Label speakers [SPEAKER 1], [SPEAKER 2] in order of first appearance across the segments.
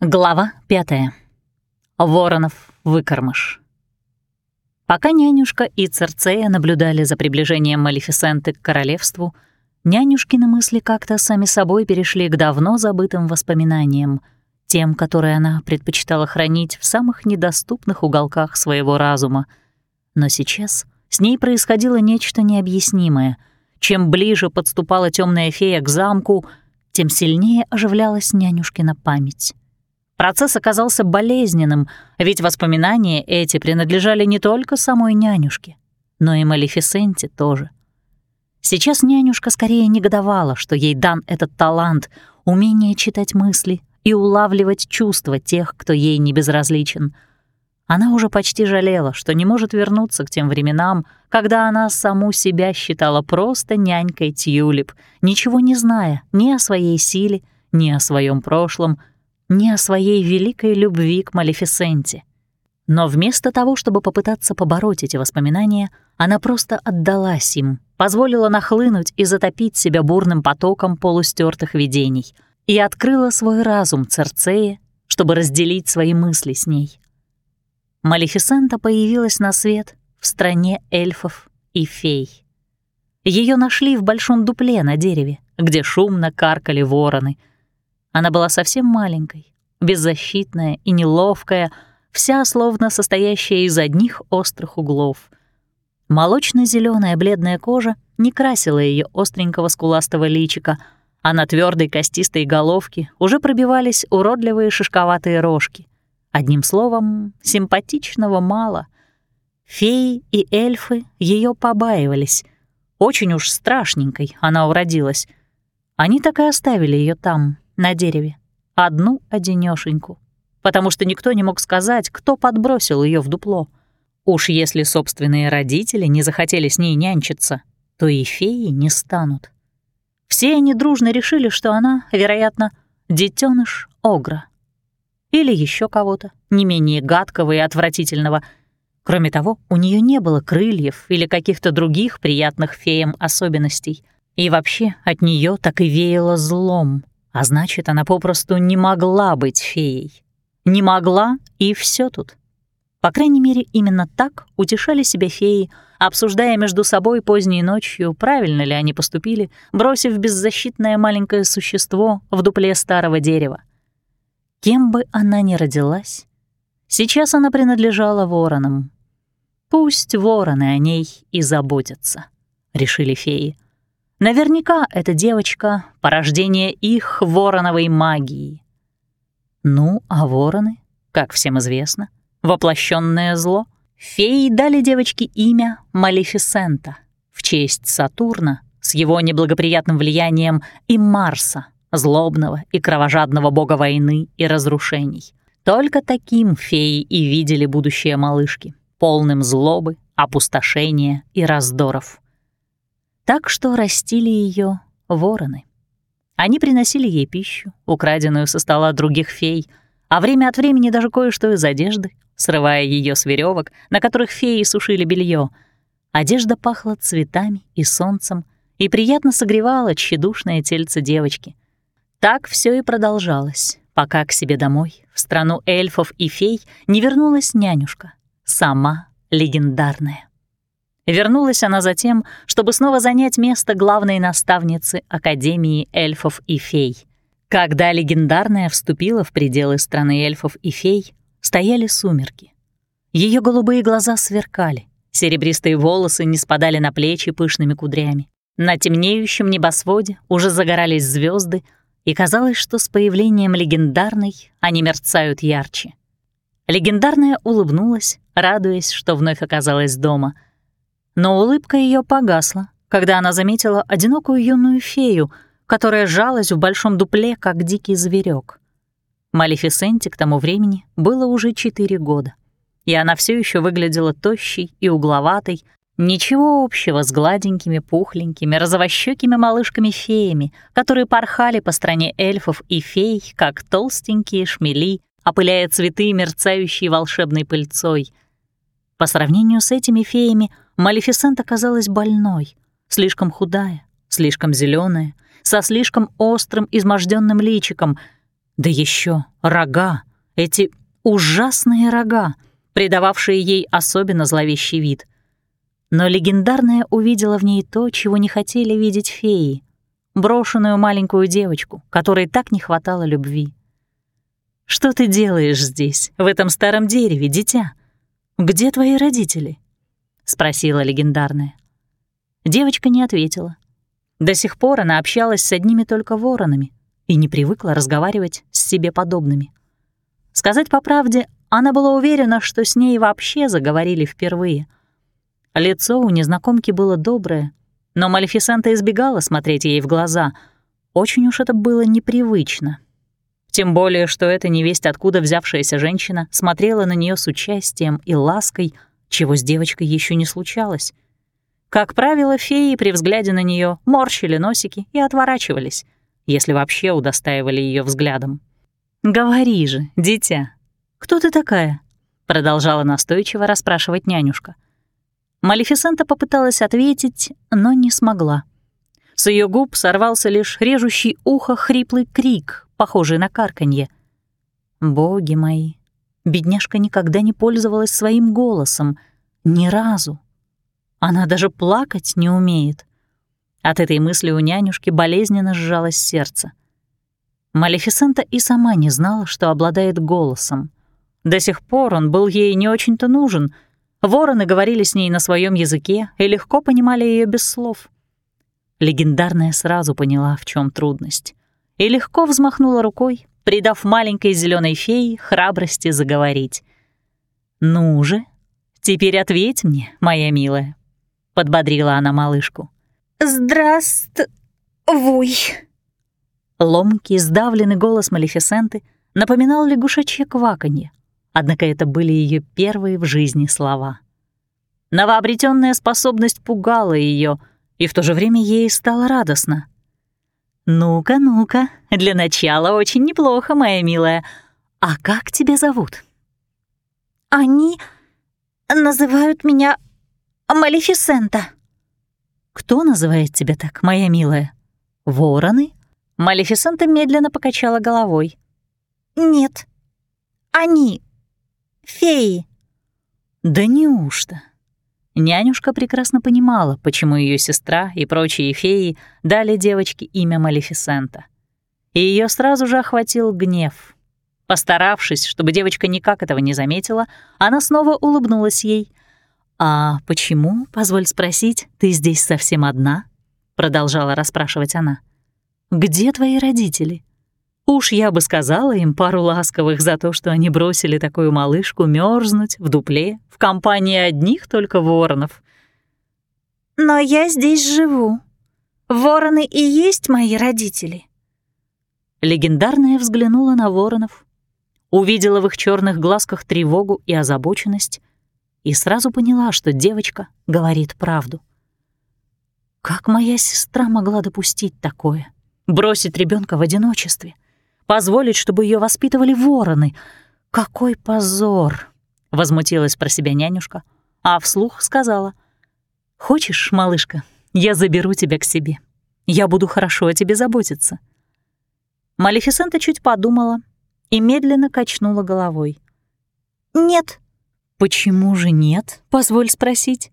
[SPEAKER 1] Глава пятая. Воронов выкормыш. Пока нянюшка и Церцея наблюдали за приближением Малефисенты к королевству, нянюшкины мысли как-то сами собой перешли к давно забытым воспоминаниям, тем, которые она предпочитала хранить в самых недоступных уголках своего разума. Но сейчас с ней происходило нечто необъяснимое. Чем ближе подступала темная фея к замку, тем сильнее оживлялась нянюшкина память. Процесс оказался болезненным, ведь воспоминания эти принадлежали не только самой нянюшке, но и Малефисенте тоже. Сейчас нянюшка скорее негодовала, что ей дан этот талант, умение читать мысли и улавливать чувства тех, кто ей не безразличен. Она уже почти жалела, что не может вернуться к тем временам, когда она саму себя считала просто нянькой Тюлип, ничего не зная ни о своей силе, ни о своем прошлом — ни о своей великой любви к Малефисенте. Но вместо того, чтобы попытаться побороть эти воспоминания, она просто отдалась им, позволила нахлынуть и затопить себя бурным потоком полустертых видений и открыла свой разум Церцея, чтобы разделить свои мысли с ней. Малефисента появилась на свет в стране эльфов и фей. Ее нашли в большом дупле на дереве, где шумно каркали вороны — она была совсем маленькой, беззащитная и неловкая, вся словно состоящая из одних острых углов. молочно зеленая бледная кожа не красила ее остренького скуластого личика, а на твердой костистой головке уже пробивались уродливые шишковатые рожки. Одним словом, симпатичного мало. Феи и эльфы ее побаивались. Очень уж страшненькой она уродилась. Они так и оставили ее там, на дереве. Одну одинёшеньку. Потому что никто не мог сказать, кто подбросил ее в дупло. Уж если собственные родители не захотели с ней нянчиться, то и феи не станут. Все они дружно решили, что она, вероятно, детеныш Огра. Или еще кого-то, не менее гадкого и отвратительного. Кроме того, у нее не было крыльев или каких-то других приятных феям особенностей. И вообще от нее так и веяло злом, а значит, она попросту не могла быть феей. Не могла, и все тут. По крайней мере, именно так утешали себя феи, обсуждая между собой поздней ночью, правильно ли они поступили, бросив беззащитное маленькое существо в дупле старого дерева. Кем бы она ни родилась, сейчас она принадлежала воронам. Пусть вороны о ней и заботятся, — решили феи. Наверняка эта девочка — порождение их вороновой магии. Ну, а вороны, как всем известно, воплощенное зло. Феи дали девочке имя Малефисента в честь Сатурна с его неблагоприятным влиянием и Марса, злобного и кровожадного бога войны и разрушений. Только таким феи и видели будущее малышки, полным злобы, опустошения и раздоров — так что растили ее вороны. Они приносили ей пищу, украденную со стола других фей, а время от времени даже кое-что из одежды, срывая ее с веревок, на которых феи сушили белье. Одежда пахла цветами и солнцем и приятно согревала тщедушное тельце девочки. Так все и продолжалось, пока к себе домой, в страну эльфов и фей, не вернулась нянюшка, сама легендарная. Вернулась она затем, чтобы снова занять место главной наставницы Академии эльфов и фей. Когда легендарная вступила в пределы страны эльфов и фей, стояли сумерки. Ее голубые глаза сверкали, серебристые волосы не спадали на плечи пышными кудрями. На темнеющем небосводе уже загорались звезды, и казалось, что с появлением легендарной они мерцают ярче. Легендарная улыбнулась, радуясь, что вновь оказалась дома — но улыбка ее погасла, когда она заметила одинокую юную фею, которая жалась в большом дупле, как дикий зверек. Малефисенте к тому времени было уже четыре года, и она все еще выглядела тощей и угловатой, ничего общего с гладенькими, пухленькими, розовощекими малышками-феями, которые порхали по стране эльфов и фей, как толстенькие шмели, опыляя цветы, мерцающие волшебной пыльцой. По сравнению с этими феями — Малефисента казалась больной, слишком худая, слишком зеленая, со слишком острым изможденным личиком, Да еще рога, эти ужасные рога, придававшие ей особенно зловещий вид. Но легендарная увидела в ней то, чего не хотели видеть феи — брошенную маленькую девочку, которой так не хватало любви. «Что ты делаешь здесь, в этом старом дереве, дитя? Где твои родители?» — спросила легендарная. Девочка не ответила. До сих пор она общалась с одними только воронами и не привыкла разговаривать с себе подобными. Сказать по правде, она была уверена, что с ней вообще заговорили впервые. Лицо у незнакомки было доброе, но Малефисента избегала смотреть ей в глаза. Очень уж это было непривычно. Тем более, что эта невесть, откуда взявшаяся женщина, смотрела на нее с участием и лаской, чего с девочкой еще не случалось. Как правило, феи при взгляде на нее морщили носики и отворачивались, если вообще удостаивали ее взглядом. «Говори же, дитя, кто ты такая?» — продолжала настойчиво расспрашивать нянюшка. Малефисента попыталась ответить, но не смогла. С ее губ сорвался лишь режущий ухо хриплый крик, похожий на карканье. «Боги мои!» Бедняжка никогда не пользовалась своим голосом. Ни разу. Она даже плакать не умеет. От этой мысли у нянюшки болезненно сжалось сердце. Малефисента и сама не знала, что обладает голосом. До сих пор он был ей не очень-то нужен. Вороны говорили с ней на своем языке и легко понимали ее без слов. Легендарная сразу поняла, в чем трудность, и легко взмахнула рукой, придав маленькой зеленой фее храбрости заговорить. «Ну же, теперь ответь мне, моя милая, подбодрила она малышку.
[SPEAKER 2] «Здравствуй!»
[SPEAKER 1] Ломкий, сдавленный голос Малефисенты напоминал лягушачье кваканье, однако это были ее первые в жизни слова. Новообретенная способность пугала ее, и в то же время ей стало радостно. «Ну-ка, ну-ка, для начала очень неплохо, моя милая. А как тебя зовут?»
[SPEAKER 2] «Они называют меня Малефисента».
[SPEAKER 1] «Кто называет тебя так, моя милая? Вороны?» Малефисента медленно покачала головой.
[SPEAKER 2] «Нет, они феи».
[SPEAKER 1] «Да неужто?» Нянюшка прекрасно понимала, почему ее сестра и прочие феи дали девочке имя Малефисента. И ее сразу же охватил гнев. Постаравшись, чтобы девочка никак этого не заметила, она снова улыбнулась ей, «А почему, позволь спросить, ты здесь совсем одна?» — продолжала расспрашивать она. «Где твои родители? Уж я бы сказала им пару ласковых за то, что они бросили такую малышку мерзнуть в дупле в компании одних только воронов».
[SPEAKER 2] «Но я здесь живу. Вороны и есть мои родители».
[SPEAKER 1] Легендарная взглянула на воронов, увидела в их черных глазках тревогу и озабоченность, и сразу поняла, что девочка говорит правду. Как моя сестра могла допустить такое? Бросить ребенка в одиночестве? Позволить, чтобы ее воспитывали вороны? Какой позор! Возмутилась про себя нянюшка, а вслух сказала. «Хочешь, малышка, я заберу тебя к себе. Я буду хорошо о тебе заботиться». Малефисента чуть подумала и медленно качнула головой.
[SPEAKER 2] «Нет»,
[SPEAKER 1] «Почему же нет?» — позволь спросить.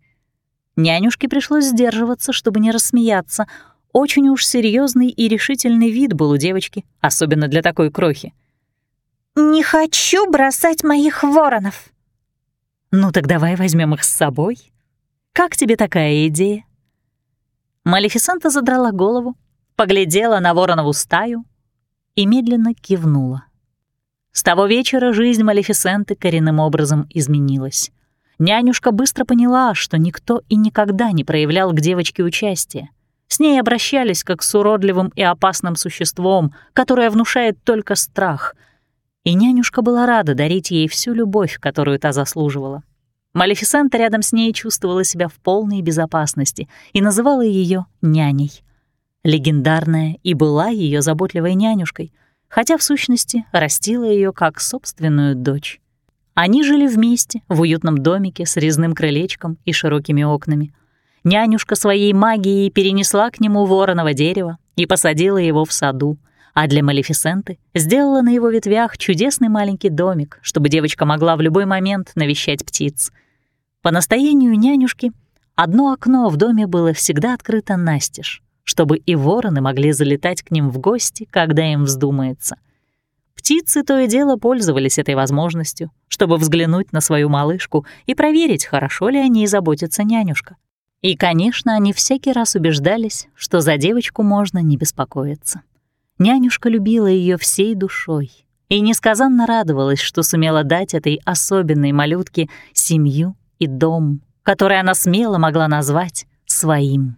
[SPEAKER 1] Нянюшке пришлось сдерживаться, чтобы не рассмеяться. Очень уж серьезный и решительный вид был у девочки, особенно для такой крохи.
[SPEAKER 2] «Не хочу бросать моих воронов».
[SPEAKER 1] «Ну так давай возьмем их с собой. Как тебе такая идея?» Малефисента задрала голову, поглядела на воронову стаю и медленно кивнула. С того вечера жизнь Малефисенты коренным образом изменилась. Нянюшка быстро поняла, что никто и никогда не проявлял к девочке участия. С ней обращались как с уродливым и опасным существом, которое внушает только страх. И нянюшка была рада дарить ей всю любовь, которую та заслуживала. Малефисента рядом с ней чувствовала себя в полной безопасности и называла ее няней. Легендарная и была ее заботливой нянюшкой — хотя в сущности растила ее как собственную дочь. Они жили вместе в уютном домике с резным крылечком и широкими окнами. Нянюшка своей магией перенесла к нему вороного дерева и посадила его в саду, а для Малефисенты сделала на его ветвях чудесный маленький домик, чтобы девочка могла в любой момент навещать птиц. По настоянию нянюшки одно окно в доме было всегда открыто настежь, чтобы и вороны могли залетать к ним в гости, когда им вздумается. Птицы то и дело пользовались этой возможностью, чтобы взглянуть на свою малышку и проверить, хорошо ли о ней заботится нянюшка. И, конечно, они всякий раз убеждались, что за девочку можно не беспокоиться. Нянюшка любила ее всей душой и несказанно радовалась, что сумела дать этой особенной малютке семью и дом, который она смело могла назвать своим.